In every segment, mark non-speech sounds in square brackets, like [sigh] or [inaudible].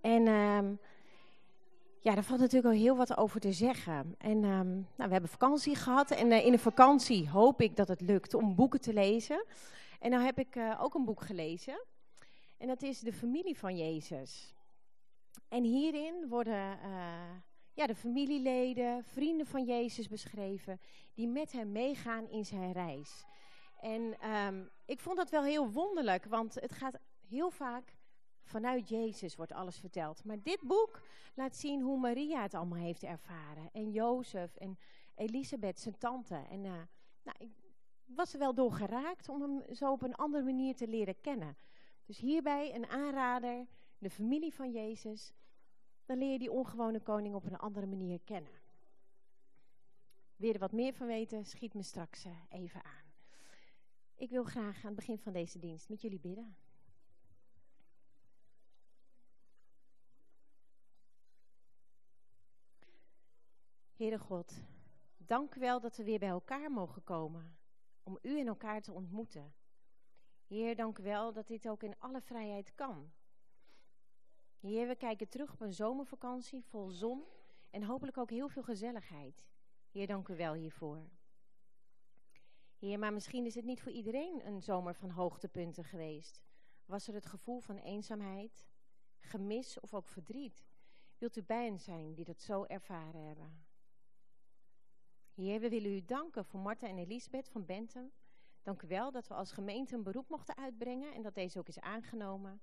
En ehm, ja, daar valt natuurlijk al heel wat over te zeggen. En ehm, nou, we hebben vakantie gehad en in de vakantie hoop ik dat het lukt om boeken te lezen. En nou heb ik ook een boek gelezen. En dat is De Familie van Jezus. En hierin worden ja, de familieleden, vrienden van Jezus beschreven, die met hem meegaan in zijn reis. En um, ik vond dat wel heel wonderlijk, want het gaat heel vaak vanuit Jezus wordt alles verteld. Maar dit boek laat zien hoe Maria het allemaal heeft ervaren. En Jozef en Elisabeth, zijn tante. En uh, nou, ik was er wel door geraakt om hem zo op een andere manier te leren kennen. Dus hierbij een aanrader, de familie van Jezus dan leer je die ongewone koning op een andere manier kennen. Je er wat meer van weten, schiet me straks eh, even aan. Ik wil graag aan het begin van deze dienst met jullie bidden. Heere God, dank u wel dat we weer bij elkaar mogen komen om u en elkaar te ontmoeten. Heer, dank u wel dat dit ook in alle vrijheid kan. Heer, we kijken terug op een zomervakantie vol zon en hopelijk ook heel veel gezelligheid. Heer, dank u wel hiervoor. Heer, maar misschien is het niet voor iedereen een zomer van hoogtepunten geweest. Was er het gevoel van eenzaamheid, gemis of ook verdriet? Wilt u bij hen zijn die dat zo ervaren hebben? Heer, we willen u danken voor Marta en Elisabeth van Bentham. Dank u wel dat we als gemeente een beroep mochten uitbrengen en dat deze ook is aangenomen.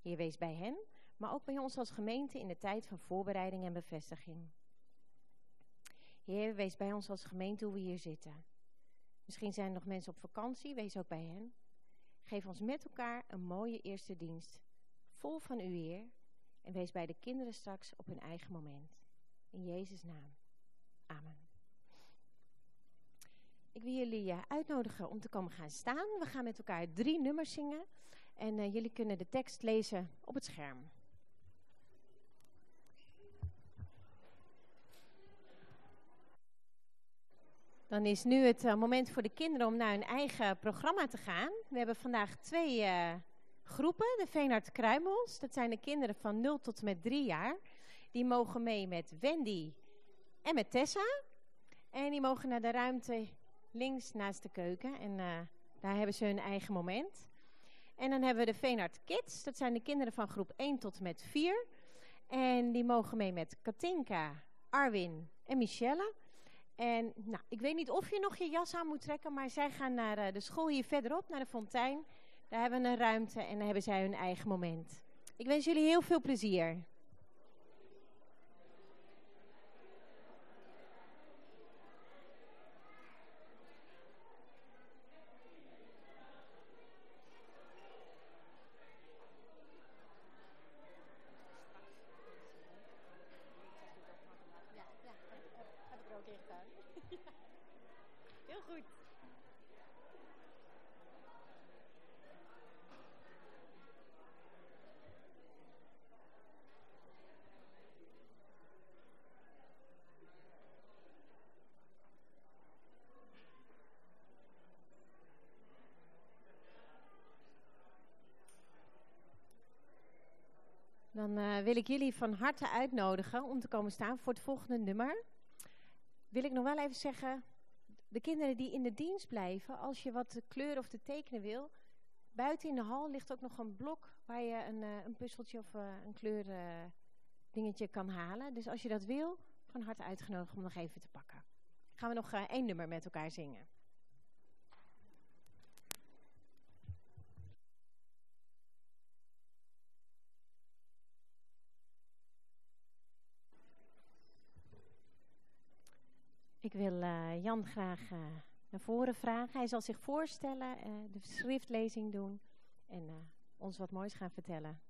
Heer, wees bij hen maar ook bij ons als gemeente in de tijd van voorbereiding en bevestiging. Heer, wees bij ons als gemeente hoe we hier zitten. Misschien zijn er nog mensen op vakantie, wees ook bij hen. Geef ons met elkaar een mooie eerste dienst, vol van u, Heer. En wees bij de kinderen straks op hun eigen moment. In Jezus' naam. Amen. Ik wil jullie uh, uitnodigen om te komen gaan staan. We gaan met elkaar drie nummers zingen. En uh, jullie kunnen de tekst lezen op het scherm. Dan is nu het uh, moment voor de kinderen om naar hun eigen programma te gaan. We hebben vandaag twee groepen, de Veenhard Kruimels. Dat zijn de kinderen van 0 tot en met 3 jaar. Die mogen mee met Wendy en met Tessa. En die mogen naar de ruimte links naast de keuken. En uh, daar hebben ze hun eigen moment. En dan hebben we de Veenhard Kids. Dat zijn de kinderen van groep 1 tot en met 4. En die mogen mee met Katinka, Arwin en Michelle. En nou, ik weet niet of je nog je jas aan moet trekken, maar zij gaan naar uh, de school hier verderop, naar de fontein. Daar hebben we een ruimte en dan hebben zij hun eigen moment. Ik wens jullie heel veel plezier. Dan uh, wil ik jullie van harte uitnodigen om te komen staan voor het volgende nummer. Wil ik nog wel even zeggen, de kinderen die in de dienst blijven, als je wat kleuren of te tekenen wil, buiten in de hal ligt ook nog een blok waar je een, uh, een puzzeltje of uh, een kleur dingetje kan halen. Dus als je dat wil, van harte uitgenodigd om nog even te pakken. Gaan we nog één nummer met elkaar zingen. Ik wil uh, Jan graag uh, naar voren vragen. Hij zal zich voorstellen, uh, de schriftlezing doen en ons wat moois gaan vertellen.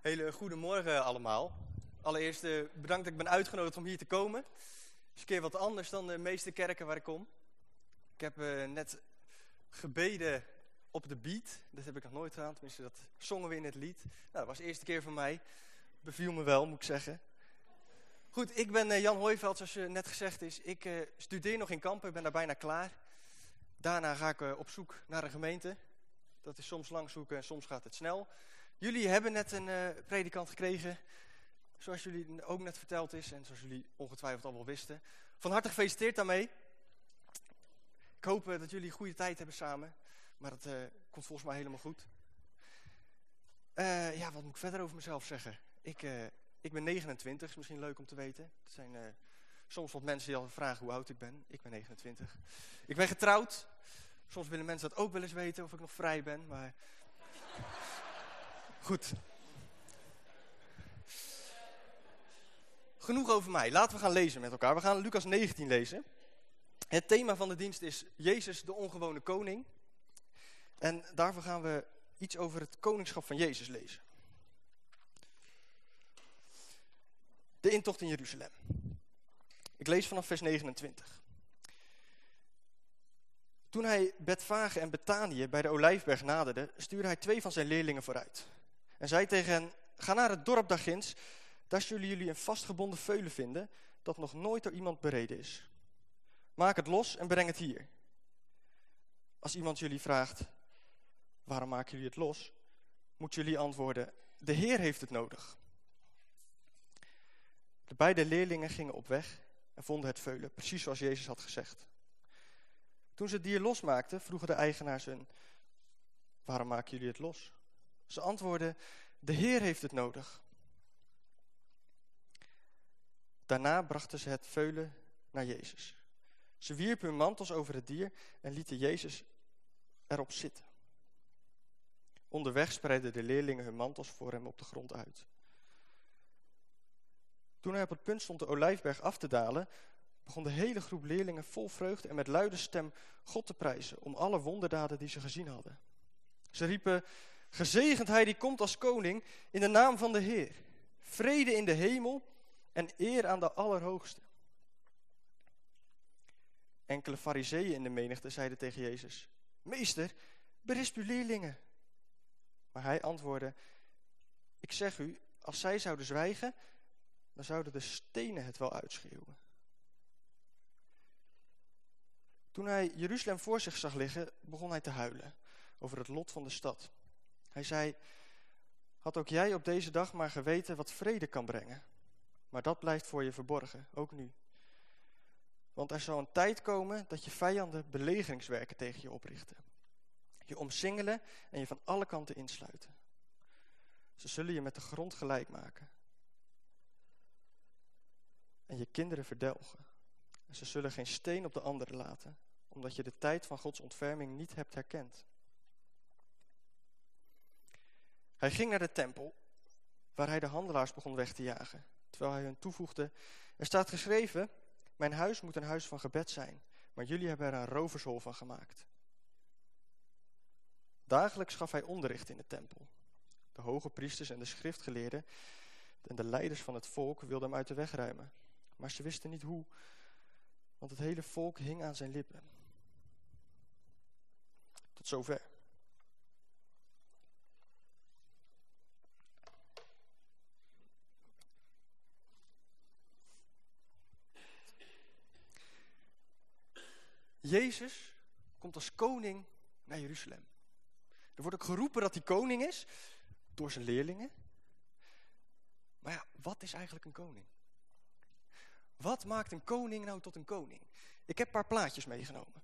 Hele goede morgen allemaal. Allereerst bedankt dat ik ben uitgenodigd om hier te komen. Het is een keer wat anders dan de meeste kerken waar ik kom. Ik heb net gebeden op de beat. Dat heb ik nog nooit gedaan, tenminste dat zongen we in het lied. Nou, dat was de eerste keer voor mij. Beviel me wel, moet ik zeggen. Goed, ik ben Jan Hooiveld, zoals je net gezegd is. Ik studeer nog in Kampen, ik ben daar bijna klaar. Daarna ga ik op zoek naar een gemeente. Dat is soms lang zoeken en soms gaat het snel. Jullie hebben net een predikant gekregen, zoals jullie ook net verteld is en zoals jullie ongetwijfeld al wel wisten. Van harte gefeliciteerd daarmee. Ik hoop dat jullie een goede tijd hebben samen. Maar dat uh, komt volgens mij helemaal goed. Uh, ja, wat moet ik verder over mezelf zeggen? Ik, uh, ik ben 29, is misschien leuk om te weten. Er zijn soms wat mensen die al vragen hoe oud ik ben. Ik ben 29. Ik ben getrouwd. Soms willen mensen dat ook wel eens weten of ik nog vrij ben. Maar [laughs] goed. Genoeg over mij. Laten we gaan lezen met elkaar. We gaan Lucas 19 lezen. Het thema van de dienst is Jezus de ongewone koning. En daarvoor gaan we iets over het koningschap van Jezus lezen. De intocht in Jeruzalem. Ik lees vanaf vers 29. Toen hij Betfage en Betanië bij de Olijfberg naderde, stuurde hij twee van zijn leerlingen vooruit. En zei tegen hen, ga naar het dorp daarginds, daar zullen jullie een vastgebonden veulen vinden, dat nog nooit door iemand bereden is. Maak het los en breng het hier. Als iemand jullie vraagt, waarom maken jullie het los? Moet jullie antwoorden, de Heer heeft het nodig. De beide leerlingen gingen op weg en vonden het veulen, precies zoals Jezus had gezegd. Toen ze het dier losmaakten, vroegen de eigenaars hun, waarom maken jullie het los? Ze antwoordden, de Heer heeft het nodig. Daarna brachten ze het veulen naar Jezus. Ze wierpen hun mantels over het dier en lieten Jezus erop zitten. Onderweg spreidden de leerlingen hun mantels voor hem op de grond uit. Toen hij op het punt stond de olijfberg af te dalen, begon de hele groep leerlingen vol vreugde en met luide stem God te prijzen om alle wonderdaden die ze gezien hadden. Ze riepen, gezegend hij die komt als koning in de naam van de Heer. Vrede in de hemel en eer aan de Allerhoogste. Enkele fariseeën in de menigte zeiden tegen Jezus, Meester, berisp uw leerlingen. Maar hij antwoordde, ik zeg u, als zij zouden zwijgen, dan zouden de stenen het wel uitschreeuwen. Toen hij Jeruzalem voor zich zag liggen, begon hij te huilen over het lot van de stad. Hij zei, had ook jij op deze dag maar geweten wat vrede kan brengen. Maar dat blijft voor je verborgen, ook nu. Want er zal een tijd komen dat je vijanden belegeringswerken tegen je oprichten. Je omsingelen en je van alle kanten insluiten. Ze zullen je met de grond gelijk maken. En je kinderen verdelgen. En ze zullen geen steen op de andere laten, omdat je de tijd van Gods ontferming niet hebt herkend. Hij ging naar de tempel, waar hij de handelaars begon weg te jagen terwijl hij hun toevoegde, er staat geschreven, mijn huis moet een huis van gebed zijn, maar jullie hebben er een rovershol van gemaakt. Dagelijks gaf hij onderricht in de tempel. De hoge priesters en de schriftgeleerden en de leiders van het volk wilden hem uit de weg ruimen. Maar ze wisten niet hoe, want het hele volk hing aan zijn lippen. Tot zover. Jezus komt als koning naar Jeruzalem. Er wordt ook geroepen dat hij koning is door zijn leerlingen. Maar ja, wat is eigenlijk een koning? Wat maakt een koning nou tot een koning? Ik heb een paar plaatjes meegenomen.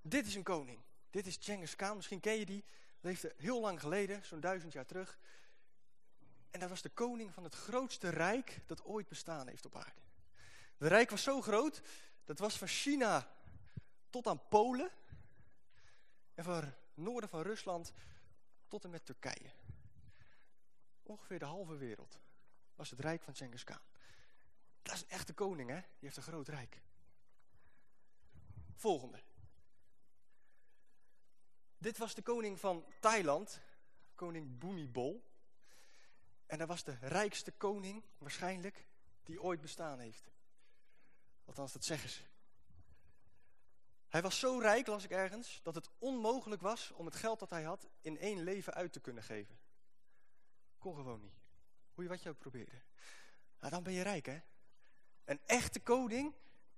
Dit is een koning. Dit is Genghis Khan. Misschien ken je die. Leefde heel lang geleden, zo'n duizend jaar terug. En dat was de koning van het grootste rijk dat ooit bestaan heeft op aarde. Het rijk was zo groot dat was van China tot aan Polen. En van noorden van Rusland tot en met Turkije. Ongeveer de halve wereld was het rijk van Genghis Khan. Dat is een echte koning, hè? Die heeft een groot rijk. Volgende. Dit was de koning van Thailand, koning Bhumibol. En dat was de rijkste koning, waarschijnlijk, die ooit bestaan heeft. Althans, dat zeggen ze. Hij was zo rijk, las ik ergens, dat het onmogelijk was om het geld dat hij had in één leven uit te kunnen geven. Kon gewoon niet. Hoe je wat je ook probeerde. Nou, dan ben je rijk, hè? Een echte koning,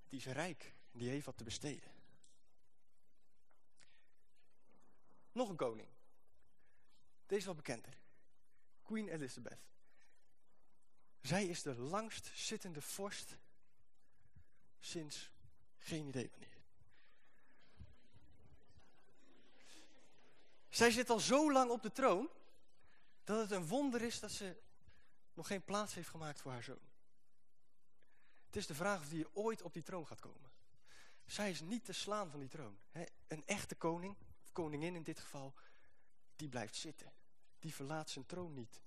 die is rijk. Die heeft wat te besteden. Nog een koning. Deze is bekender. Queen Elizabeth. Zij is de langst zittende vorst sinds geen idee wanneer. Zij zit al zo lang op de troon dat het een wonder is dat ze nog geen plaats heeft gemaakt voor haar zoon. Het is de vraag of die ooit op die troon gaat komen. Zij is niet te slaan van die troon. Een echte koning, of koningin in dit geval, die blijft zitten. Die verlaat zijn troon niet.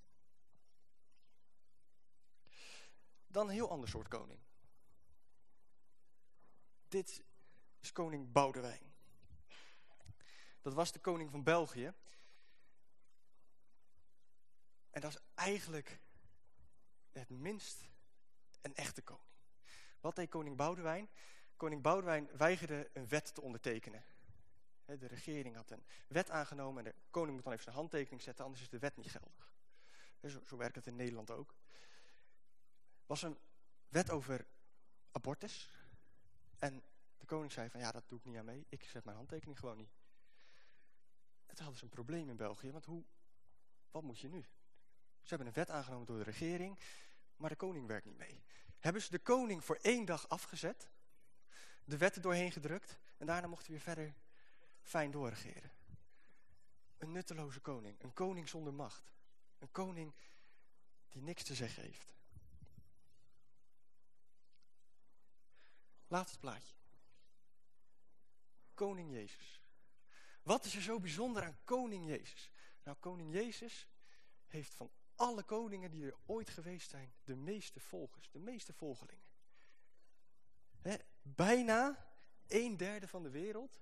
Dan een heel ander soort koning. Dit is koning Boudewijn. Dat was de koning van België. En dat is eigenlijk het minst een echte koning. Wat deed koning Boudewijn? Koning Boudewijn weigerde een wet te ondertekenen. De regering had een wet aangenomen en de koning moet dan even zijn handtekening zetten, anders is de wet niet geldig. Zo, zo werkt het in Nederland ook. was een wet over abortus. En de koning zei van ja, dat doe ik niet aan mee. Ik zet mijn handtekening gewoon niet. Toen hadden ze een probleem in België, want hoe, wat moet je nu? Ze hebben een wet aangenomen door de regering, maar de koning werkt niet mee. Hebben ze de koning voor één dag afgezet, de wetten doorheen gedrukt en daarna mocht hij weer verder fijn doorregeren. Een nutteloze koning, een koning zonder macht. Een koning die niks te zeggen heeft. Laatste plaatje. Koning Jezus. Wat is er zo bijzonder aan koning Jezus? Nou, koning Jezus heeft van alle koningen die er ooit geweest zijn, de meeste volgers, de meeste volgelingen. bijna een derde van de wereld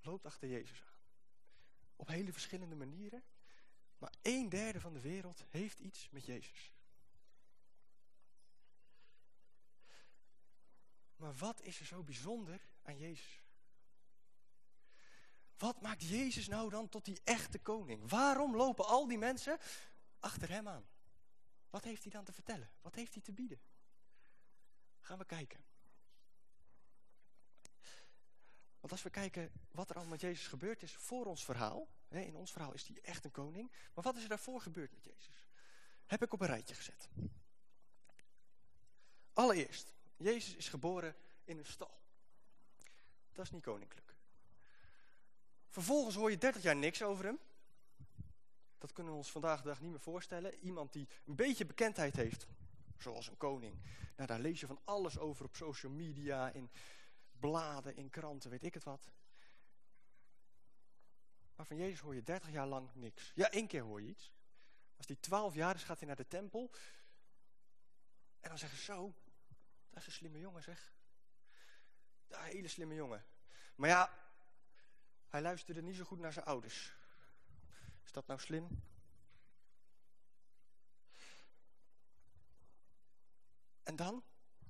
loopt achter Jezus aan. Op hele verschillende manieren. Maar een derde van de wereld heeft iets met Jezus. Maar wat is er zo bijzonder aan Jezus? Wat maakt Jezus nou dan tot die echte koning? Waarom lopen al die mensen achter hem aan? Wat heeft hij dan te vertellen? Wat heeft hij te bieden? Gaan we kijken. Want als we kijken wat er allemaal met Jezus gebeurd is voor ons verhaal. Hè, in ons verhaal is hij echt een koning. Maar wat is er daarvoor gebeurd met Jezus? Heb ik op een rijtje gezet. Allereerst, Jezus is geboren in een stal. Dat is niet koninklijk. Vervolgens hoor je 30 jaar niks over hem. Dat kunnen we ons vandaag de dag niet meer voorstellen. Iemand die een beetje bekendheid heeft, zoals een koning. Nou, daar lees je van alles over op social media, in bladen, in kranten, weet ik het wat. Maar van Jezus hoor je 30 jaar lang niks. Ja, één keer hoor je iets. Als die 12 jaar is, gaat hij naar de tempel. En dan zeggen ze zo, dat is een slimme jongen zeg. Is een hele slimme jongen. Maar ja, hij luisterde niet zo goed naar zijn ouders. Is dat nou slim? En dan,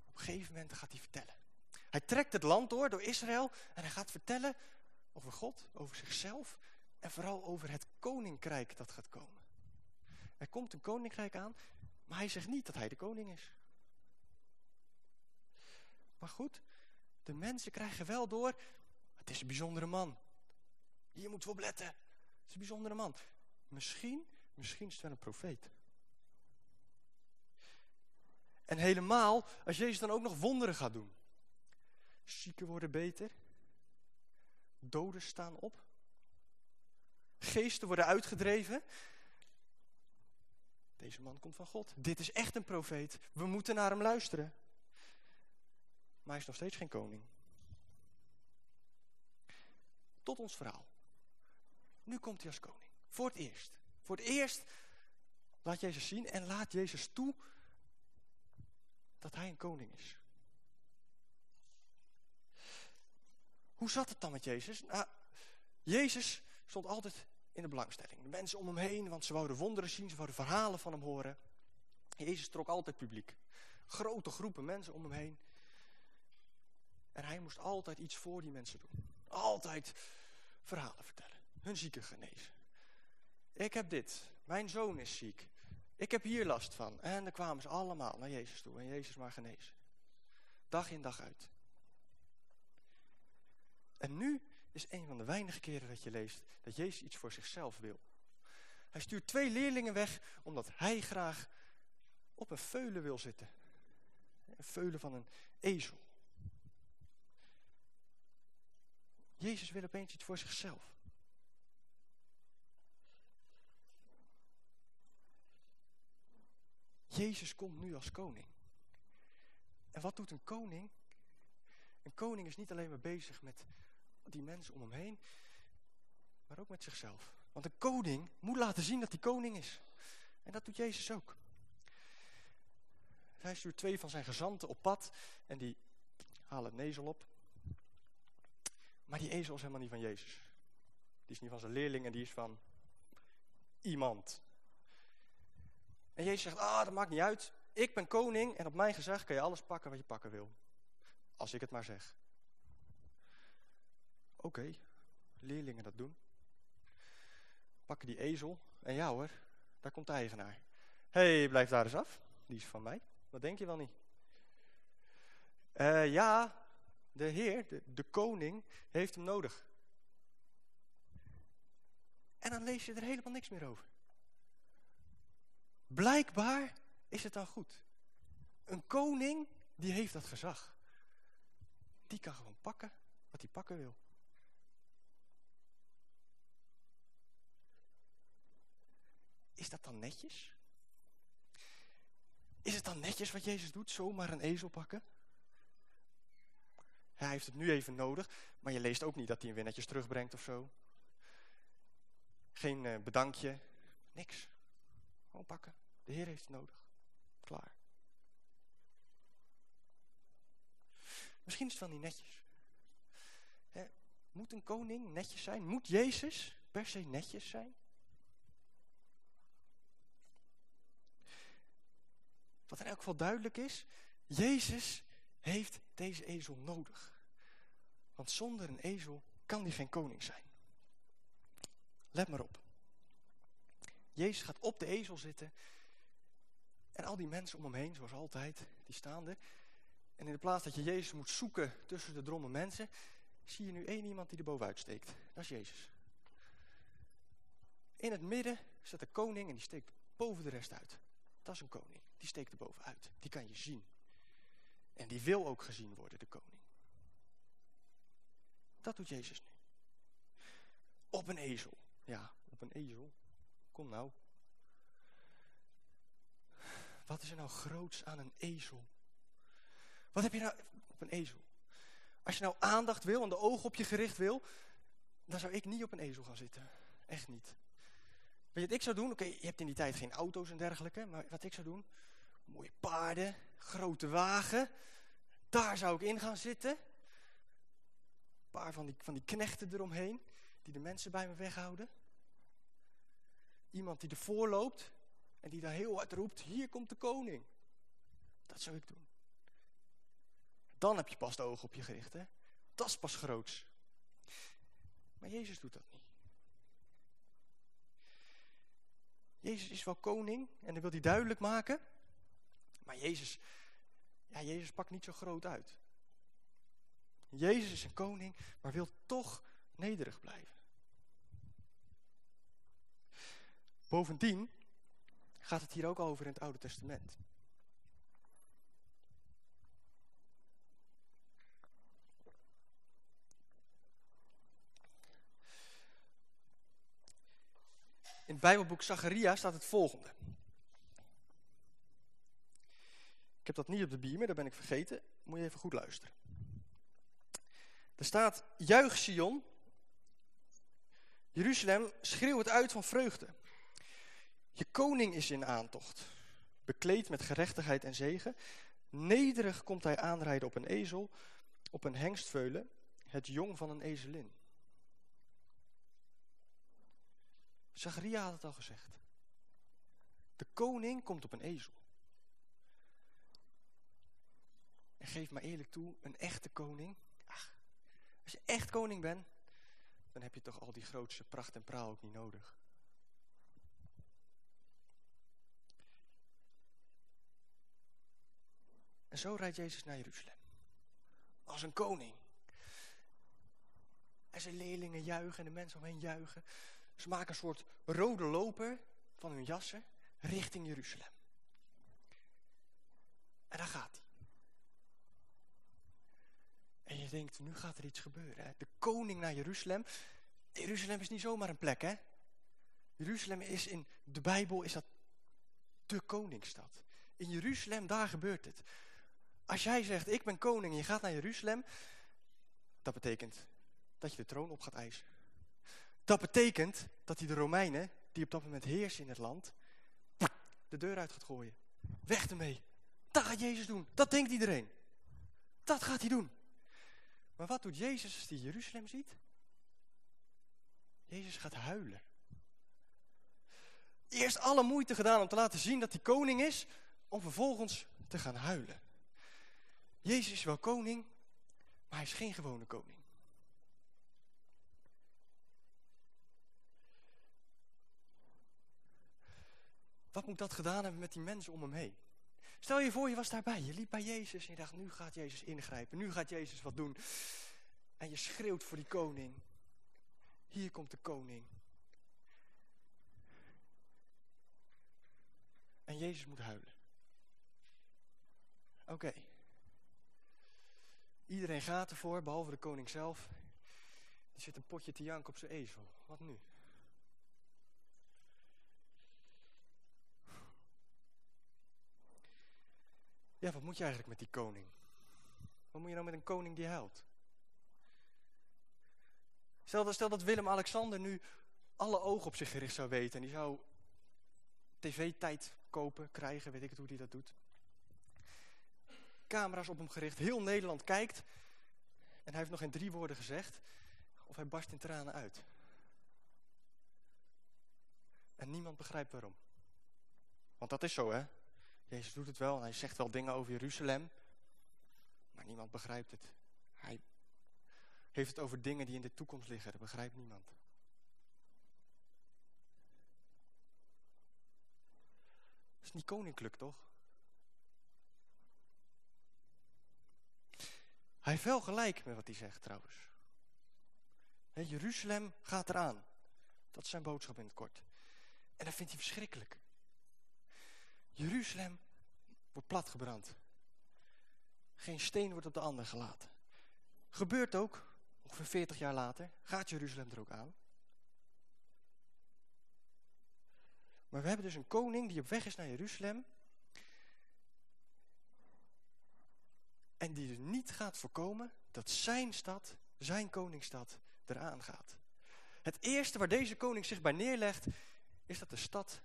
op een gegeven moment, gaat hij vertellen. Hij trekt het land door, door Israël. En hij gaat vertellen over God, over zichzelf. En vooral over het koninkrijk dat gaat komen. Er komt een koninkrijk aan, maar hij zegt niet dat hij de koning is. Maar goed, de mensen krijgen wel door, het is een bijzondere man. Hier moeten we op letten. Het is een bijzondere man. Misschien, misschien is het wel een profeet. En helemaal als Jezus dan ook nog wonderen gaat doen. Zieken worden beter. Doden staan op. Geesten worden uitgedreven. Deze man komt van God. Dit is echt een profeet. We moeten naar hem luisteren. Maar hij is nog steeds geen koning. Tot ons verhaal. Nu komt hij als koning. Voor het eerst. Voor het eerst laat Jezus zien en laat Jezus toe dat hij een koning is. Hoe zat het dan met Jezus? Nou, Jezus stond altijd in de belangstelling. De mensen om hem heen, want ze wouden wonderen zien, ze wouden verhalen van hem horen. Jezus trok altijd publiek. Grote groepen mensen om hem heen. En hij moest altijd iets voor die mensen doen. Altijd verhalen vertellen. Hun zieken genezen. Ik heb dit. Mijn zoon is ziek. Ik heb hier last van. En dan kwamen ze allemaal naar Jezus toe en Jezus maar genezen. Dag in dag uit. En nu is een van de weinige keren dat je leest dat Jezus iets voor zichzelf wil. Hij stuurt twee leerlingen weg omdat hij graag op een veulen wil zitten. Een veulen van een ezel. Jezus wil opeens iets voor zichzelf. Jezus komt nu als koning. En wat doet een koning? Een koning is niet alleen maar bezig met die mensen om hem heen, maar ook met zichzelf. Want een koning moet laten zien dat hij koning is. En dat doet Jezus ook. Hij stuurt twee van zijn gezanten op pad en die halen een ezel op. Maar die ezel is helemaal niet van Jezus. Die is niet van zijn leerling en die is van iemand. En Jezus zegt, ah, dat maakt niet uit. Ik ben koning en op mijn gezag kan je alles pakken wat je pakken wil. Als ik het maar zeg. Oké, leerlingen dat doen. Pakken die ezel en ja hoor, daar komt de eigenaar. Hé, hey, blijf daar eens af. Die is van mij. Dat denk je wel niet. Uh, ja, de Heer, de, de koning, heeft hem nodig. En dan lees je er helemaal niks meer over. Blijkbaar is het dan goed. Een koning, die heeft dat gezag. Die kan gewoon pakken wat hij pakken wil. Is dat dan netjes? Is het dan netjes wat Jezus doet, zomaar een ezel pakken? Hij heeft het nu even nodig, maar je leest ook niet dat hij hem weer netjes terugbrengt of zo. Geen uh, bedankje, niks. Gewoon pakken. De Heer heeft het nodig. Klaar. Misschien is het wel niet netjes. moet een koning netjes zijn? Moet Jezus per se netjes zijn? Wat in elk geval duidelijk is, Jezus heeft deze ezel nodig. Want zonder een ezel kan hij geen koning zijn. Let maar op. Jezus gaat op de ezel zitten. En al die mensen om hem heen, zoals altijd, die staan er. En in de plaats dat je Jezus moet zoeken tussen de dromme mensen, zie je nu één iemand die er bovenuit steekt. Dat is Jezus. In het midden staat de koning en die steekt boven de rest uit. Dat is een koning. Die steekt er bovenuit. Die kan je zien. En die wil ook gezien worden, de koning. Dat doet Jezus nu. Op een ezel. Ja, op een ezel. Kom nou. Wat is er nou groots aan een ezel? Wat heb je nou op een ezel? Als je nou aandacht wil en de ogen op je gericht wil, dan zou ik niet op een ezel gaan zitten. Echt niet. Weet je wat ik zou doen? Oké, je hebt in die tijd geen auto's en dergelijke, maar wat ik zou doen? Mooie paarden, grote wagen. Daar zou ik in gaan zitten. Een paar van die, van die knechten eromheen, die de mensen bij me weghouden. Iemand die ervoor loopt en die daar heel hard roept, hier komt de koning. Dat zou ik doen. Dan heb je pas de ogen op je gericht. Hè? Dat is pas groots. Maar Jezus doet dat niet. Jezus is wel koning en dat wil hij duidelijk maken. Maar Jezus, ja, Jezus pakt niet zo groot uit. Jezus is een koning, maar wil toch nederig blijven. Bovendien gaat het hier ook over in het Oude Testament. In het Bijbelboek Zacharia staat het volgende. Ik heb dat niet op de beamer, dat ben ik vergeten. Moet je even goed luisteren. Er staat, juich Sion, Jeruzalem, schreeuw het uit van vreugde. Je koning is in aantocht, bekleed met gerechtigheid en zegen. Nederig komt hij aanrijden op een ezel, op een hengstveulen, het jong van een ezelin. Zacharia had het al gezegd. De koning komt op een ezel. En geef maar eerlijk toe, een echte koning. Ach, als je echt koning bent, dan heb je toch al die grootste pracht en praal ook niet nodig. En zo rijdt Jezus naar Jeruzalem. Als een koning. En zijn leerlingen juichen en de mensen omheen juichen. Ze maken een soort rode loper van hun jassen richting Jeruzalem. En daar gaat hij. En je denkt, nu gaat er iets gebeuren. Hè? De koning naar Jeruzalem. Jeruzalem is niet zomaar een plek, hè? Jeruzalem is in de Bijbel is dat de koningsstad. In Jeruzalem, daar gebeurt het. Als jij zegt, ik ben koning en je gaat naar Jeruzalem, dat betekent dat je de troon op gaat eisen. Dat betekent dat hij de Romeinen, die op dat moment heersen in het land, de deur uit gaat gooien. Weg ermee. Dat gaat Jezus doen. Dat denkt iedereen. Dat gaat hij doen. Maar wat doet Jezus als hij Jeruzalem ziet? Jezus gaat huilen. Eerst alle moeite gedaan om te laten zien dat hij koning is, om vervolgens te gaan huilen. Jezus is wel koning, maar hij is geen gewone koning. Wat moet dat gedaan hebben met die mensen om hem heen? Stel je voor, je was daarbij. Je liep bij Jezus en je dacht, nu gaat Jezus ingrijpen. Nu gaat Jezus wat doen. En je schreeuwt voor die koning. Hier komt de koning. En Jezus moet huilen. Oké. Iedereen gaat ervoor, behalve de koning zelf. Er zit een potje te janken op zijn ezel. Wat nu? Ja, wat moet je eigenlijk met die koning? Wat moet je nou met een koning die huilt? Stel, stel dat Willem-Alexander nu alle ogen op zich gericht zou weten. En die zou tv-tijd kopen, krijgen, weet ik het hoe hij dat doet. Camera's op hem gericht, heel Nederland kijkt. En hij heeft nog geen drie woorden gezegd. Of hij barst in tranen uit. En niemand begrijpt waarom. Want dat is zo, hè? Jezus doet het wel en hij zegt wel dingen over Jeruzalem. Maar niemand begrijpt het. Hij heeft het over dingen die in de toekomst liggen. Dat begrijpt niemand. Dat is niet koninklijk, toch? Hij heeft wel gelijk met wat hij zegt, trouwens. Jeruzalem gaat eraan. Dat is zijn boodschap in het kort. En dat vindt hij verschrikkelijk. Jeruzalem wordt platgebrand. Geen steen wordt op de ander gelaten. Gebeurt ook, ongeveer 40 jaar later, gaat Jeruzalem er ook aan. Maar we hebben dus een koning die op weg is naar Jeruzalem. En die er niet gaat voorkomen dat zijn stad, zijn koningsstad, eraan gaat. Het eerste waar deze koning zich bij neerlegt, is dat de stad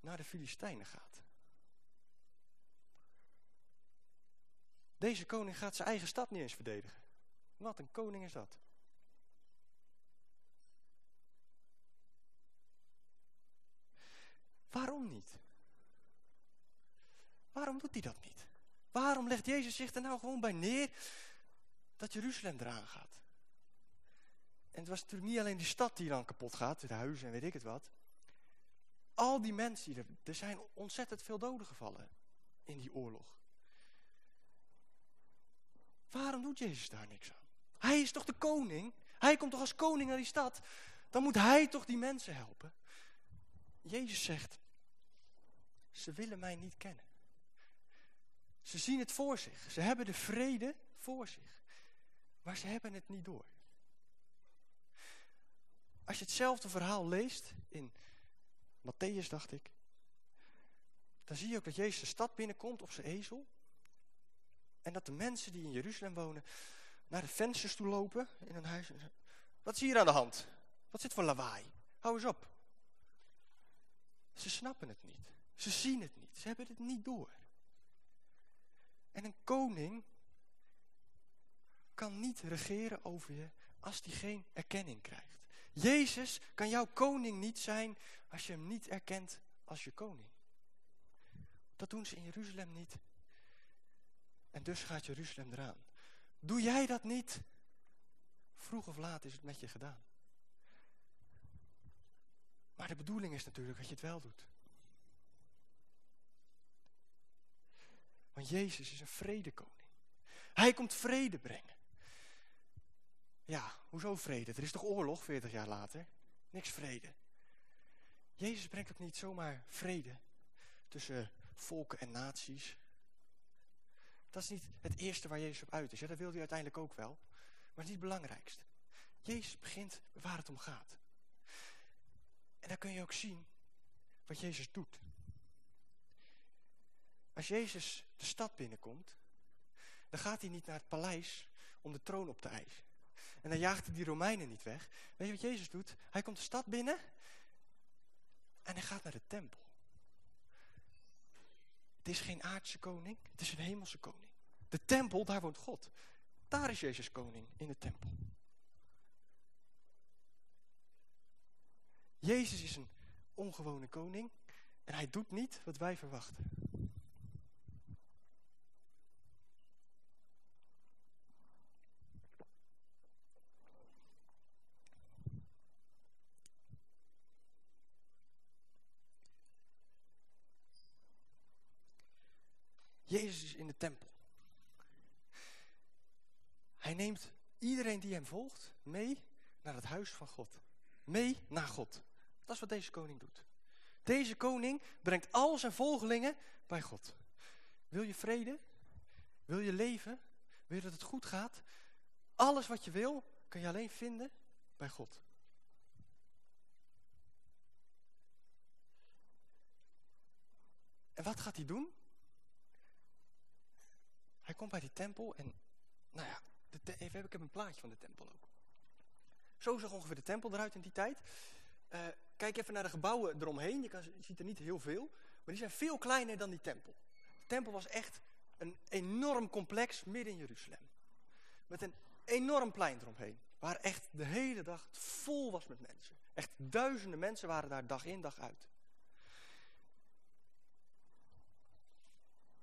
naar de Filistijnen gaat. Deze koning gaat zijn eigen stad niet eens verdedigen. Wat een koning is dat. Waarom niet? Waarom doet hij dat niet? Waarom legt Jezus zich er nou gewoon bij neer dat Jeruzalem eraan gaat? En het was natuurlijk niet alleen die stad die dan kapot gaat, de huizen en weet ik het wat. Al die mensen, er zijn ontzettend veel doden gevallen in die oorlog. Waarom doet Jezus daar niks aan? Hij is toch de koning? Hij komt toch als koning naar die stad? Dan moet hij toch die mensen helpen? Jezus zegt, ze willen mij niet kennen. Ze zien het voor zich. Ze hebben de vrede voor zich. Maar ze hebben het niet door. Als je hetzelfde verhaal leest in Matthäus, dacht ik. Dan zie je ook dat Jezus de stad binnenkomt op zijn ezel. En dat de mensen die in Jeruzalem wonen naar de vensters toe lopen in een huis. Wat is hier aan de hand? Wat zit voor lawaai? Hou eens op. Ze snappen het niet. Ze zien het niet. Ze hebben het niet door. En een koning kan niet regeren over je als die geen erkenning krijgt. Jezus kan jouw koning niet zijn als je hem niet erkent als je koning. Dat doen ze in Jeruzalem niet. En dus gaat Jeruzalem eraan. Doe jij dat niet? Vroeg of laat is het met je gedaan. Maar de bedoeling is natuurlijk dat je het wel doet. Want Jezus is een vredekoning. Hij komt vrede brengen. Ja, hoezo vrede? Er is toch oorlog 40 jaar later? Niks vrede. Jezus brengt ook niet zomaar vrede tussen volken en naties. Dat is niet het eerste waar Jezus op uit is. Ja, dat wil hij uiteindelijk ook wel. Maar het is niet het belangrijkste. Jezus begint waar het om gaat. En dan kun je ook zien wat Jezus doet. Als Jezus de stad binnenkomt, dan gaat hij niet naar het paleis om de troon op te eisen. En dan jaagt hij die Romeinen niet weg. Weet je wat Jezus doet? Hij komt de stad binnen en hij gaat naar de tempel. Het is geen aardse koning, het is een hemelse koning. De tempel, daar woont God. Daar is Jezus koning, in de tempel. Jezus is een ongewone koning en hij doet niet wat wij verwachten. Jezus is in de tempel. Hij neemt iedereen die hem volgt mee naar het huis van God. Mee naar God. Dat is wat deze koning doet. Deze koning brengt al zijn volgelingen bij God. Wil je vrede? Wil je leven? Wil je dat het goed gaat? Alles wat je wil, kan je alleen vinden bij God. En wat gaat hij doen? Hij komt bij die tempel en, nou ja, even, ik heb een plaatje van de tempel ook. Zo zag ongeveer de tempel eruit in die tijd. Uh, kijk even naar de gebouwen eromheen. Je, kan, je ziet er niet heel veel. Maar die zijn veel kleiner dan die tempel. De tempel was echt een enorm complex midden in Jeruzalem. Met een enorm plein eromheen. Waar echt de hele dag vol was met mensen. Echt duizenden mensen waren daar dag in dag uit.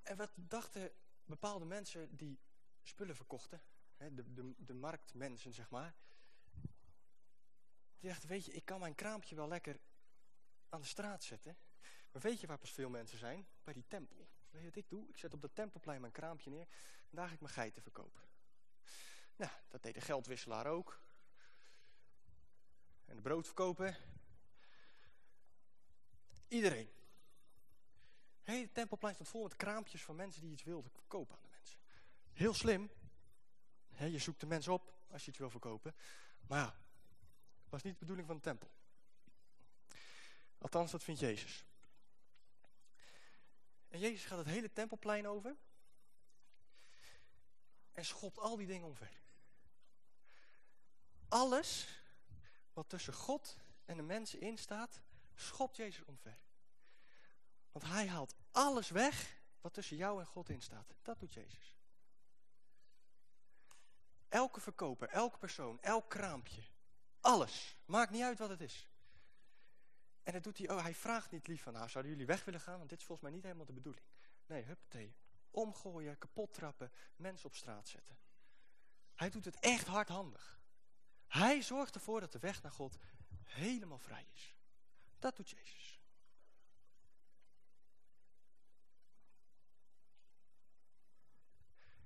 En wat dachten bepaalde mensen die spullen verkochten, hè, de, de, de marktmensen zeg maar, die dachten, weet je, ik kan mijn kraampje wel lekker aan de straat zetten. Maar weet je waar pas veel mensen zijn? Bij die tempel. Weet je wat ik doe? Ik zet op dat tempelplein mijn kraampje neer en daar ga ik mijn geiten verkopen. Nou, dat deed de geldwisselaar ook. En de brood verkopen. Iedereen. Het tempelplein stond vol met kraampjes van mensen die iets wilden verkopen aan de mensen. Heel slim. je zoekt de mensen op als je iets wil verkopen. Maar ja, was niet de bedoeling van de tempel. Althans, dat vindt Jezus. En Jezus gaat het hele tempelplein over. En schopt al die dingen omver. Alles wat tussen God en de mensen in staat, schopt Jezus omver. Want hij haalt alles weg wat tussen jou en God in staat. Dat doet Jezus. Elke verkoper, elke persoon, elk kraampje. Alles. Maakt niet uit wat het is. En dat doet hij, oh, hij vraagt niet lief van, nou, zouden jullie weg willen gaan? Want dit is volgens mij niet helemaal de bedoeling. Nee, huppatee. Omgooien, kapot trappen, mensen op straat zetten. Hij doet het echt hardhandig. Hij zorgt ervoor dat de weg naar God helemaal vrij is. Dat doet Jezus.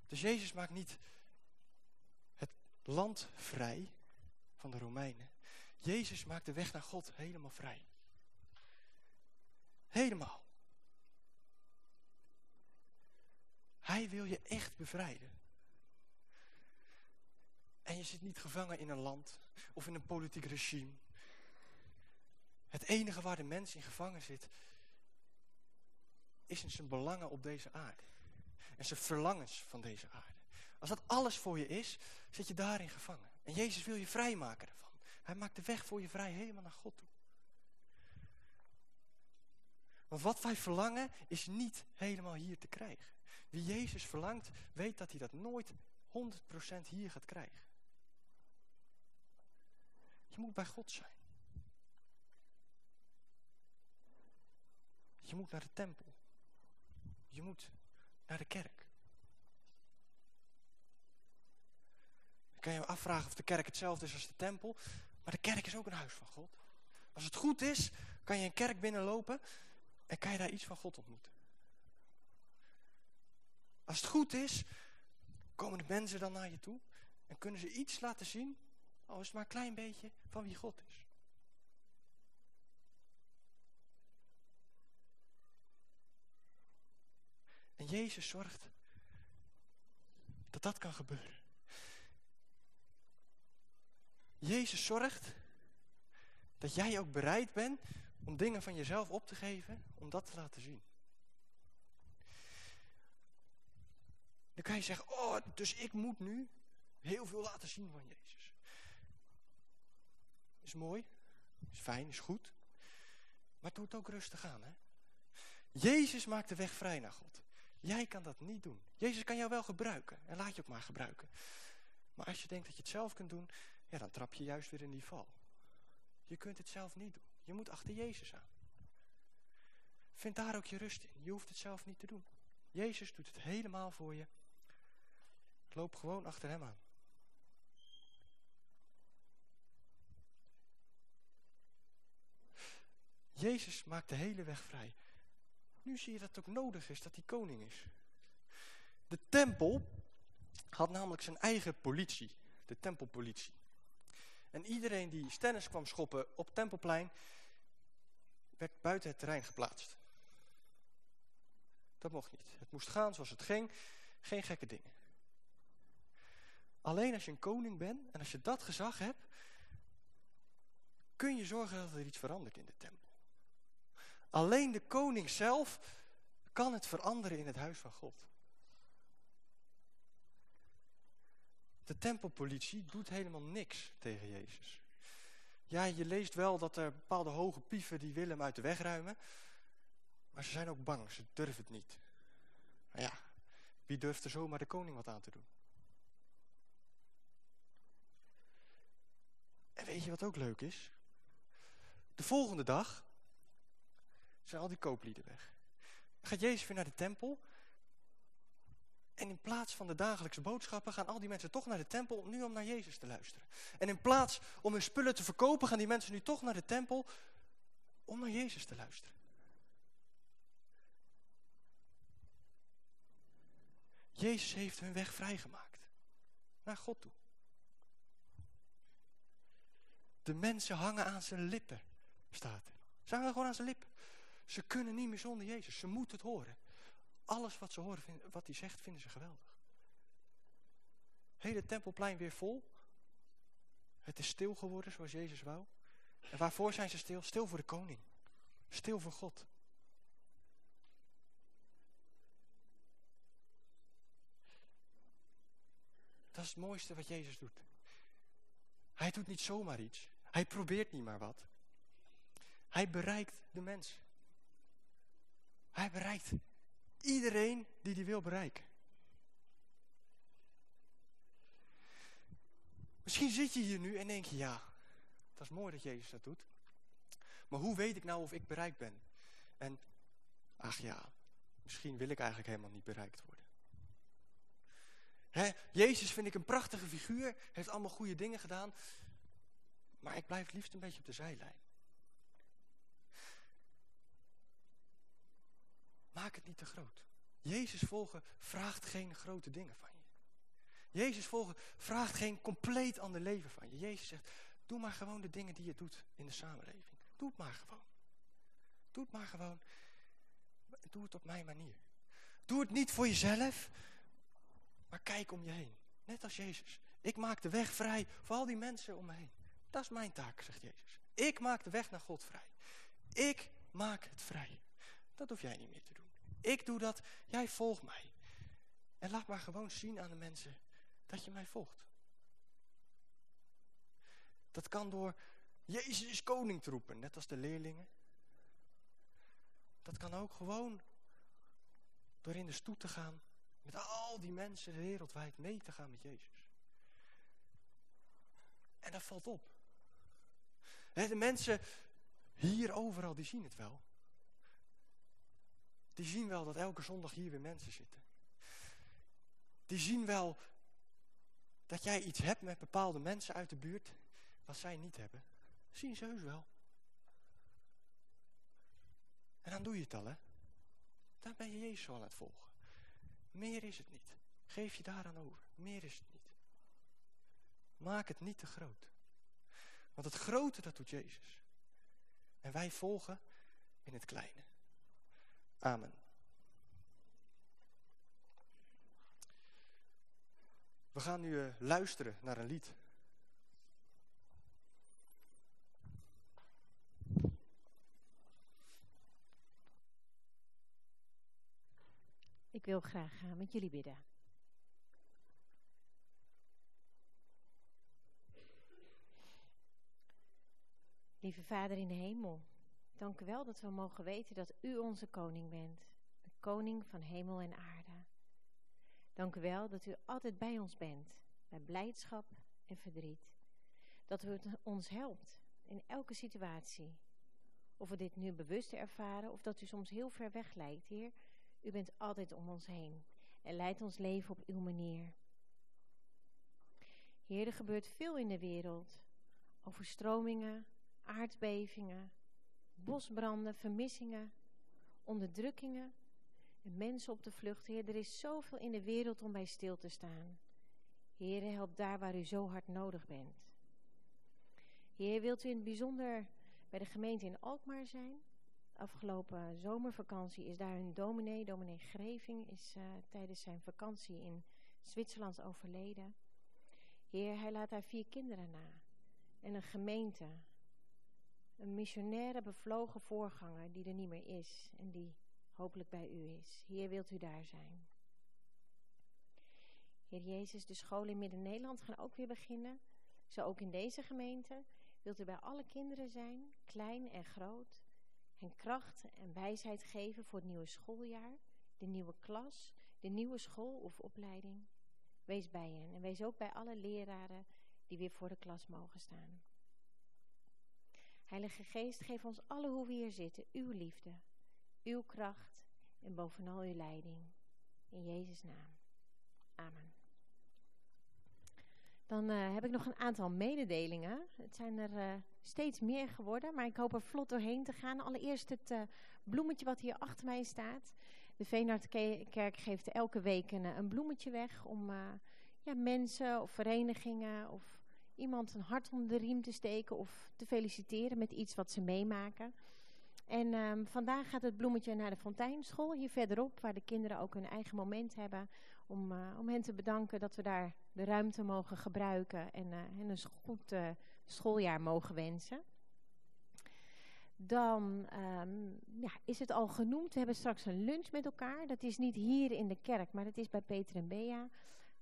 Dus Jezus maakt niet het land vrij van de Romeinen. Jezus maakt de weg naar God helemaal vrij. Helemaal. Hij wil je echt bevrijden. En je zit niet gevangen in een land of in een politiek regime. Het enige waar de mens in gevangen zit, is in zijn belangen op deze aarde en zijn verlangens van deze aarde. Als dat alles voor je is, zit je daarin gevangen. En Jezus wil je vrijmaken ervan. Hij maakt de weg voor je vrij helemaal naar God toe. Want wat wij verlangen is niet helemaal hier te krijgen. Wie Jezus verlangt, weet dat hij dat nooit 100% hier gaat krijgen. Je moet bij God zijn. Je moet naar de tempel. Je moet naar de kerk. Dan kan je je afvragen of de kerk hetzelfde is als de tempel. Maar de kerk is ook een huis van God. Als het goed is, kan je een kerk binnenlopen en kan je daar iets van God ontmoeten. Als het goed is, komen de mensen dan naar je toe en kunnen ze iets laten zien, al is het maar een klein beetje, van wie God is. En Jezus zorgt dat dat kan gebeuren. Jezus zorgt dat jij ook bereid bent om dingen van jezelf op te geven, om dat te laten zien. Dan kan je zeggen, oh, dus ik moet nu heel veel laten zien van Jezus. Is mooi, is fijn, is goed. Maar doe het ook rustig aan, hè. Jezus maakt de weg vrij naar God. Jij kan dat niet doen. Jezus kan jou wel gebruiken. En laat je ook maar gebruiken. Maar als je denkt dat je het zelf kunt doen, ja, dan trap je juist weer in die val. Je kunt het zelf niet doen. Je moet achter Jezus aan. Vind daar ook je rust in. Je hoeft het zelf niet te doen. Jezus doet het helemaal voor je. Loop gewoon achter hem aan. Jezus maakt de hele weg vrij. Nu zie je dat het ook nodig is dat hij koning is. De tempel had namelijk zijn eigen politie. De tempelpolitie. En iedereen die stennis kwam schoppen op Tempelplein, werd buiten het terrein geplaatst. Dat mocht niet. Het moest gaan zoals het ging. Geen gekke dingen. Alleen als je een koning bent en als je dat gezag hebt, kun je zorgen dat er iets verandert in de tempel. Alleen de koning zelf kan het veranderen in het huis van God. De tempelpolitie doet helemaal niks tegen Jezus. Ja, je leest wel dat er bepaalde hoge pieven die willen hem uit de weg ruimen. Maar ze zijn ook bang, ze durven het niet. Maar ja, wie durft er zomaar de koning wat aan te doen? En weet je wat ook leuk is? De volgende dag zijn al die kooplieden weg. Gaat Jezus weer naar de tempel. En in plaats van de dagelijkse boodschappen gaan al die mensen toch naar de tempel nu om naar Jezus te luisteren. En in plaats om hun spullen te verkopen gaan die mensen nu toch naar de tempel om naar Jezus te luisteren. Jezus heeft hun weg vrijgemaakt. Naar God toe. De mensen hangen aan zijn lippen, staat er. Ze hangen gewoon aan zijn lippen. Ze kunnen niet meer zonder Jezus. Ze moeten het horen. Alles wat ze horen, wat hij zegt, vinden ze geweldig. Hele tempelplein weer vol. Het is stil geworden zoals Jezus wou. En waarvoor zijn ze stil? Stil voor de koning. Stil voor God. Dat is het mooiste wat Jezus doet. Hij doet niet zomaar iets. Hij probeert niet maar wat. Hij bereikt de mens. Hij bereikt iedereen die hij wil bereiken. Misschien zit je hier nu en denk je, ja, dat is mooi dat Jezus dat doet. Maar hoe weet ik nou of ik bereikt ben? En, ach ja, misschien wil ik eigenlijk helemaal niet bereikt worden. He, Jezus vind ik een prachtige figuur, heeft allemaal goede dingen gedaan. Maar ik blijf liefst een beetje op de zijlijn. Maak het niet te groot. Jezus volgen vraagt geen grote dingen van je. Jezus volgen vraagt geen compleet ander leven van je. Jezus zegt, doe maar gewoon de dingen die je doet in de samenleving. Doe het maar gewoon. Doe het maar gewoon. Doe het op mijn manier. Doe het niet voor jezelf, maar kijk om je heen. Net als Jezus. Ik maak de weg vrij voor al die mensen om me heen. Dat is mijn taak, zegt Jezus. Ik maak de weg naar God vrij. Ik maak het vrij. Dat hoef jij niet meer te doen. Ik doe dat, jij volgt mij. En laat maar gewoon zien aan de mensen dat je mij volgt. Dat kan door Jezus is koning te roepen, net als de leerlingen. Dat kan ook gewoon door in de stoet te gaan met al die mensen wereldwijd mee te gaan met Jezus. En dat valt op. De mensen hier overal, die zien het wel. Die zien wel dat elke zondag hier weer mensen zitten. Die zien wel dat jij iets hebt met bepaalde mensen uit de buurt, wat zij niet hebben. zien ze heus wel. En dan doe je het al, hè. Dan ben je Jezus al aan het volgen. Meer is het niet. Geef je daaraan over. Meer is het niet. Maak het niet te groot. Want het grote, dat doet Jezus. En wij volgen in het kleine. Amen. We gaan nu uh, luisteren naar een lied. Ik wil graag uh, met jullie bidden. Lieve Vader in de hemel, dank u wel dat we mogen weten dat u onze koning bent. De koning van hemel en aarde. Dank u wel dat u altijd bij ons bent, bij blijdschap en verdriet. Dat u ons helpt in elke situatie. Of we dit nu bewust ervaren of dat u soms heel ver weg lijkt, Heer. U bent altijd om ons heen en leidt ons leven op uw manier. Heer, er gebeurt veel in de wereld. Overstromingen, aardbevingen, bosbranden, vermissingen, onderdrukkingen en mensen op de vlucht. Heer, er is zoveel in de wereld om bij stil te staan. Heer, help daar waar u zo hard nodig bent. Heer, wilt u in het bijzonder bij de gemeente in Alkmaar zijn? Afgelopen zomervakantie is daar een dominee, dominee Greving, is uh, tijdens zijn vakantie in Zwitserland overleden. Heer, hij laat daar vier kinderen na. En een gemeente, een missionaire bevlogen voorganger die er niet meer is en die hopelijk bij u is. Heer, wilt u daar zijn? Heer Jezus, de scholen in Midden-Nederland gaan ook weer beginnen. Zo ook in deze gemeente. Wilt u bij alle kinderen zijn, klein en groot, hen kracht en wijsheid geven voor het nieuwe schooljaar, de nieuwe klas, de nieuwe school of opleiding? Wees bij hen en wees ook bij alle leraren die weer voor de klas mogen staan. Heilige Geest, geef ons alle hoe we hier zitten, uw liefde, uw kracht en bovenal uw leiding. In Jezus' naam. Amen. Dan uh, heb ik nog een aantal mededelingen. Het zijn er uh, steeds meer geworden, maar ik hoop er vlot doorheen te gaan. Allereerst het uh, bloemetje wat hier achter mij staat. De Veenhardkerk geeft elke week een, een bloemetje weg om ja, mensen of verenigingen of iemand een hart onder de riem te steken of te feliciteren met iets wat ze meemaken. En um, vandaag gaat het bloemetje naar de Fonteinschool, hier verderop, waar de kinderen ook hun eigen moment hebben. Om, uh, om hen te bedanken dat we daar de ruimte mogen gebruiken en hen een goed uh, schooljaar mogen wensen. Dan um, ja, is het al genoemd, we hebben straks een lunch met elkaar. Dat is niet hier in de kerk, maar dat is bij Peter en Bea,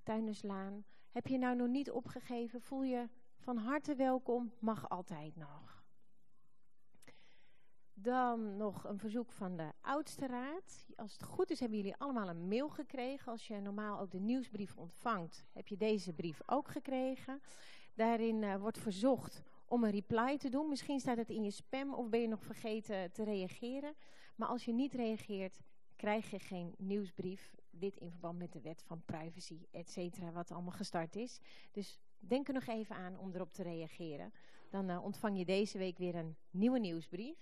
Tuinerslaan. Heb je nou nog niet opgegeven, voel je van harte welkom, mag altijd nog. Dan nog een verzoek van de oudste raad. Als het goed is hebben jullie allemaal een mail gekregen. Als je normaal ook de nieuwsbrief ontvangt, heb je deze brief ook gekregen. Daarin uh, wordt verzocht om een reply te doen. Misschien staat het in je spam of ben je nog vergeten te reageren. Maar als je niet reageert, krijg je geen nieuwsbrief. Dit in verband met de wet van privacy, et cetera, wat allemaal gestart is. Dus denk er nog even aan om erop te reageren. Dan uh, ontvang je deze week weer een nieuwe nieuwsbrief.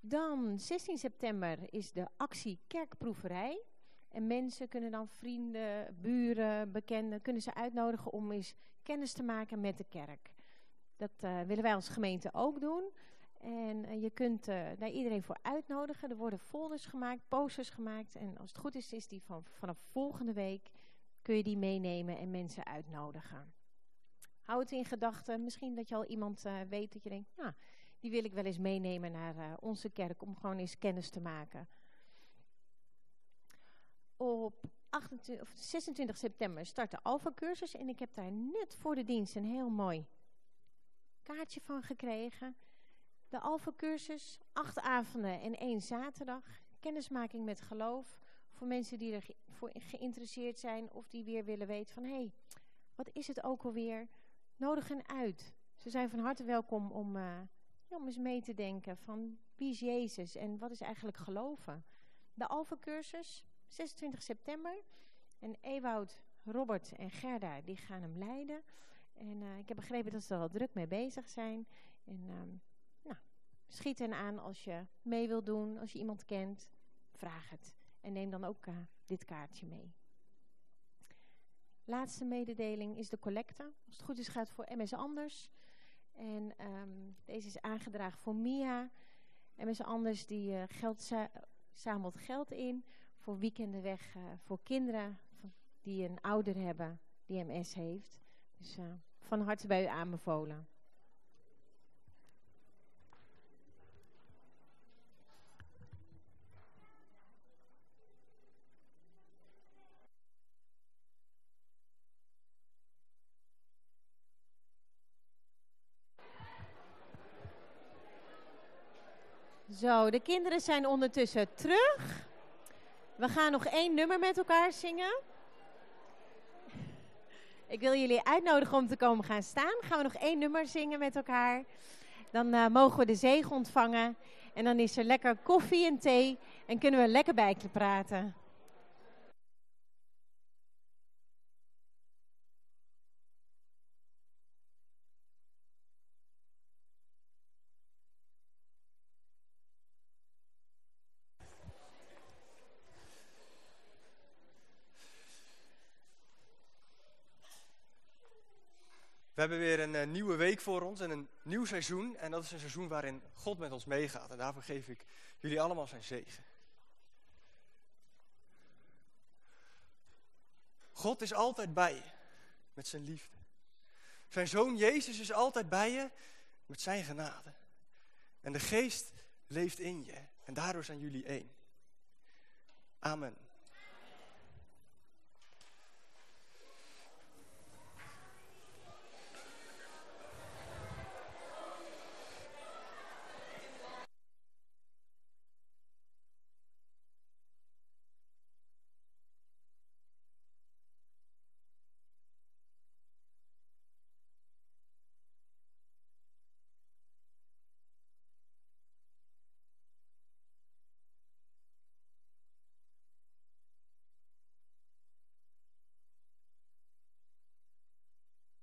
Dan 16 september is de actie Kerkproeverij. En mensen kunnen dan vrienden, buren, bekenden, kunnen ze uitnodigen om eens kennis te maken met de kerk. Dat uh, willen wij als gemeente ook doen. En uh, je kunt uh, daar iedereen voor uitnodigen. Er worden folders gemaakt, posters gemaakt. En als het goed is, is die van, vanaf volgende week kun je die meenemen en mensen uitnodigen. Hou het in gedachten. Misschien dat je al iemand weet dat je denkt, nou, die wil ik wel eens meenemen naar onze kerk om gewoon eens kennis te maken. Op 28, of 26 september start de Alpha-cursus en ik heb daar net voor de dienst een heel mooi kaartje van gekregen. De Alpha-cursus, acht avonden en één zaterdag. Kennismaking met geloof voor mensen die er voor geïnteresseerd zijn of die weer willen weten van... hé, hey, wat is het ook alweer? Nodig hen uit. Ze zijn van harte welkom om... Ja, om eens mee te denken van wie is Jezus en wat is eigenlijk geloven. De Alpha-cursus, 26 september. En Ewoud, Robert en Gerda, die gaan hem leiden. En uh, ik heb begrepen dat ze er al druk mee bezig zijn. En nou, schiet hen aan als je mee wilt doen, als je iemand kent. Vraag het. En neem dan ook uh, dit kaartje mee. Laatste mededeling is de collecte. Als het goed is gaat voor MS Anders. En ehm, deze is aangedragen voor Mia. MS Anders die uh, geld zamelt geld in voor weekendenweg uh, voor kinderen die een ouder hebben die MS heeft. Dus van harte bij u aanbevolen. Zo, de kinderen zijn ondertussen terug. We gaan nog één nummer met elkaar zingen. Ik wil jullie uitnodigen om te komen gaan staan. Gaan we nog één nummer zingen met elkaar. Dan uh, mogen we de zegen ontvangen. En dan is er lekker koffie en thee. En kunnen we lekker bij praten. We hebben weer een uh, nieuwe week voor ons en een nieuw seizoen. En dat is een seizoen waarin God met ons meegaat. En daarvoor geef ik jullie allemaal zijn zegen. God is altijd bij je met zijn liefde. Zijn zoon Jezus is altijd bij je met zijn genade. En de geest leeft in je. En daardoor zijn jullie één. Amen.